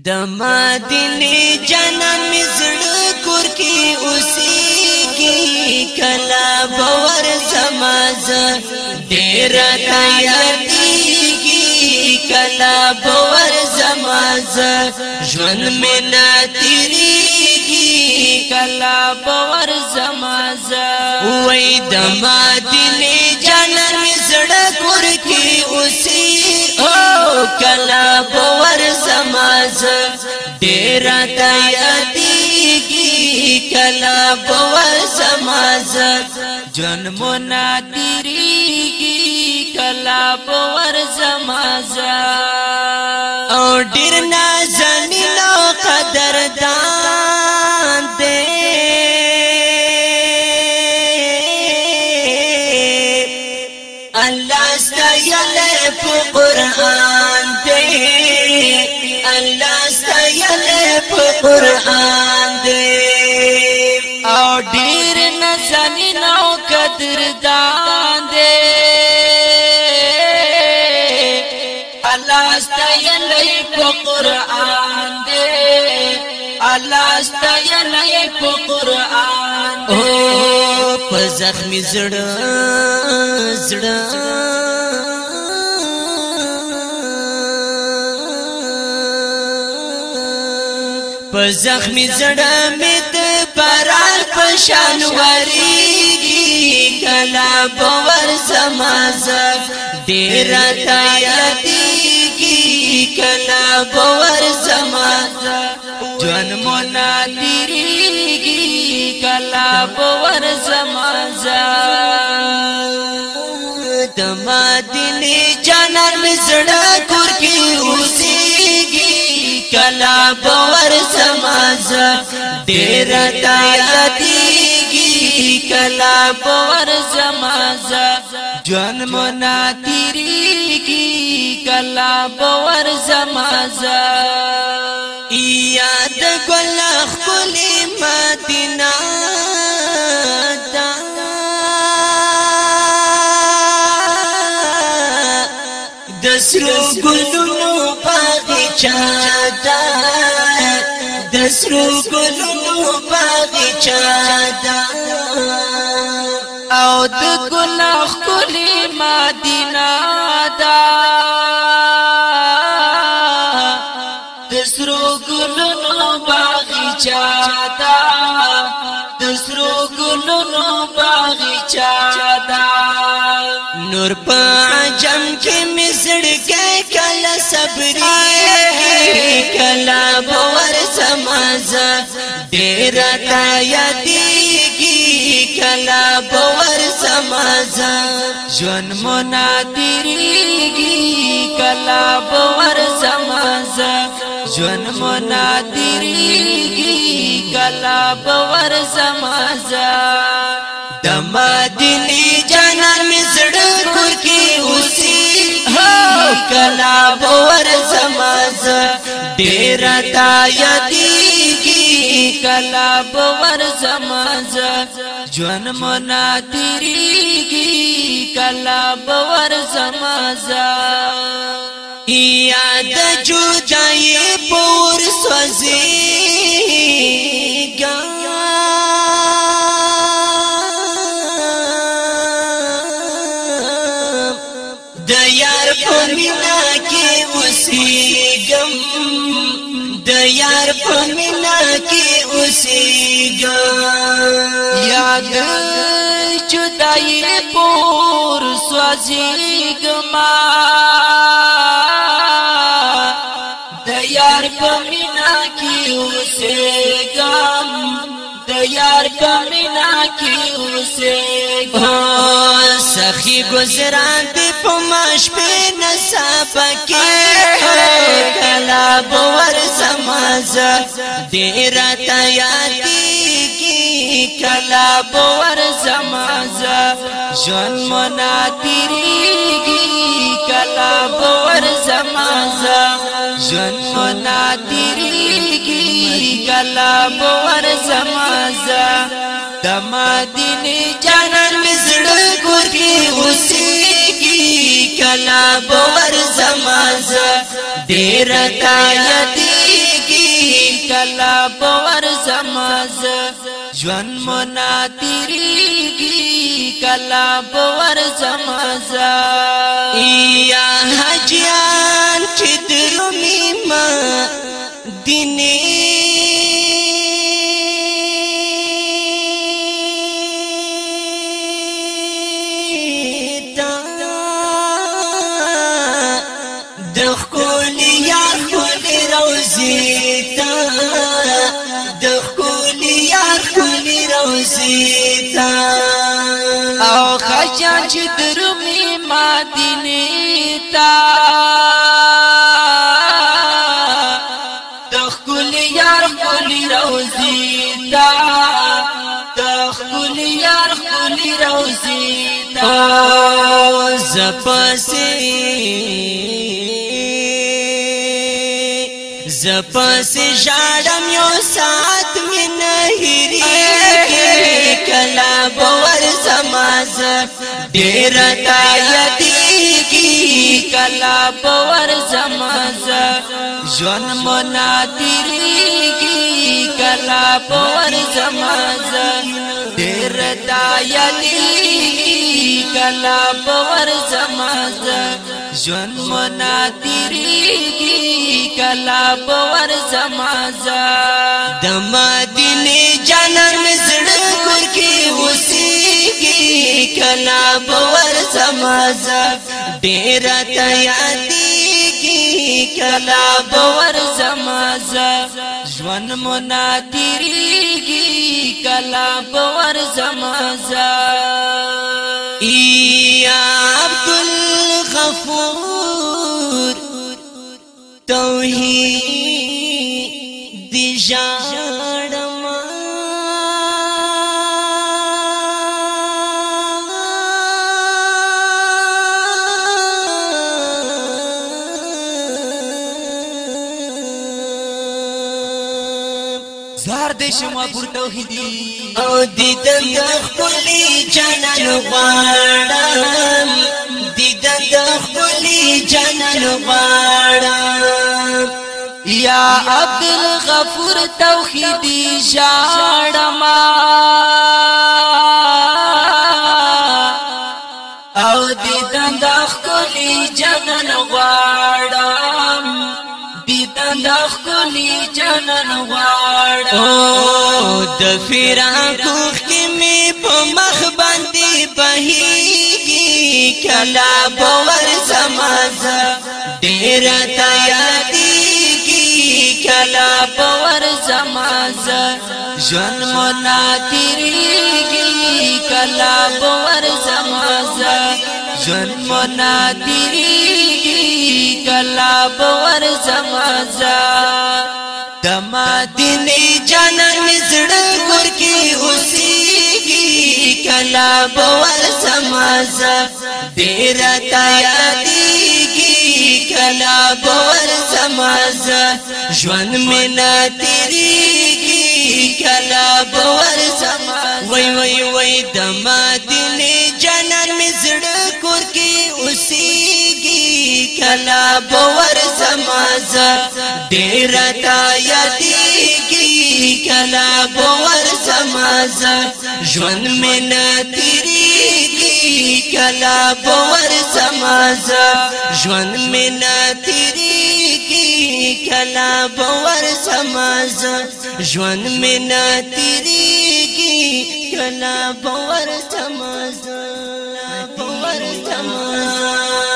د مدینه جنا مزړ کور کې اوسېږي کلا باور سماز ډېر تیاریږي کلا باور سماز ژوند مې ناتیریږي کلا باور سماز وای د مدینه جنا مزړ کور کې اوسې او کلا باور ڈیرا دیا گی کلا بور سماج جنم نادری گی کلا بوور سماز اور ڈرنا نازنی لو قدر دان دے اللہ قرآن دے الله ستایل په قران دی او ډیر نزنی نو قدردان دی الله ستایل په قران دی الله ستایل په قران او په زخمی زړه زړه په زخمی زړه می د باران په شان وریږي کلا باور سماز ډیر تا یادېږي کلا باور سماز جن مونا دیریږي کلا باور سماز د مدینه جانان زړه کور کې اوسېږي کلا باور سماز ډیر تا یادېږي کلا باور سماز جان منا تیریږي کلا باور سماز یاد ګل خپل مدینه د سرو ګلو چادا د سرو ګلونو باغ چادا او د ګناه کلی مدینه دا د سرو ګلونو باغ چادا د سرو ګلونو باغ چادا نور په جام کې مزړګي کله صبري ډیر تا یادېږي کلا باور سمازا ژوند منا تیریږي کلا باور سمازا ژوند منا تیریږي کلا باور سمازا د مدینه جنان مزړه کور کې اوسې هو کلا باور سمازا ډیر تا یادېږي کلا بور سمجن مناری گی کلا بور سمجا یا دے پور سوزی گیا دیا کے یار په مینا کې اوسېګا یاد چدای پور سوځېګما د یار په مینا کې اوسېګم د یار په مینا کې اوسېګم سخی گزران دی پماش پی نصابا کی کلا بور سماز دیرا تا یادی کی کلا بور سماز جون منا تیری کی کلا بور سماز جون منا تیری کی کلا بور سماز دما دینی جانن کلا بور دیر ڈیر کی کلا بوور سمجھ منا تیری کی کلا حجیان چدرمی ایت د روزیتا او خشا چې درمې مدینه تا تخکل یار خپل روزیتا تخکل یار خپل روزیتا زپسې زپسې ژړم یو سات یلا بور تا جنم کی کلا بور کی کلا بور سماز سما تا ن کی کلا بور سماز دمدی کلا باور سماز ډیر تیادی کی کلا باور سماز ژوند منادریږي کلا باور سماز ای عبد الغفور توحید دی جان شما پر توحیدی او دیدن د خپلی جنل غواړم دیدن د خپلی جنل غواړم یا عبد الغفور توحیدی ژاړما او دیدن د خپلی جنل غواړم ټولي جنن غواړم او د فراق کې می په مخ باندې بهيږي کلا باور سماز ډېر تیادي کی کلا باور سماز ژوند موناتيږي کلا باور سماز جن نا دیری گلا بور زمازا دما دن جانم زڑ گر کی حسی گی گلا بور زمازا دیر تایا دیگی گلا بور زمازا جن نا دیری گی گلا بور زمازا وی وی وی دما دن جانم اوسیږي کلا باور زمازه ډیر تا یادېږي کلا باور زمازه ژوند مې نه تیریږي کلا باور زمازه ژوند مې نه تیریږي کلا باور زمازه ژوند مې نه تیریږي کلا باور زمازه پر تمام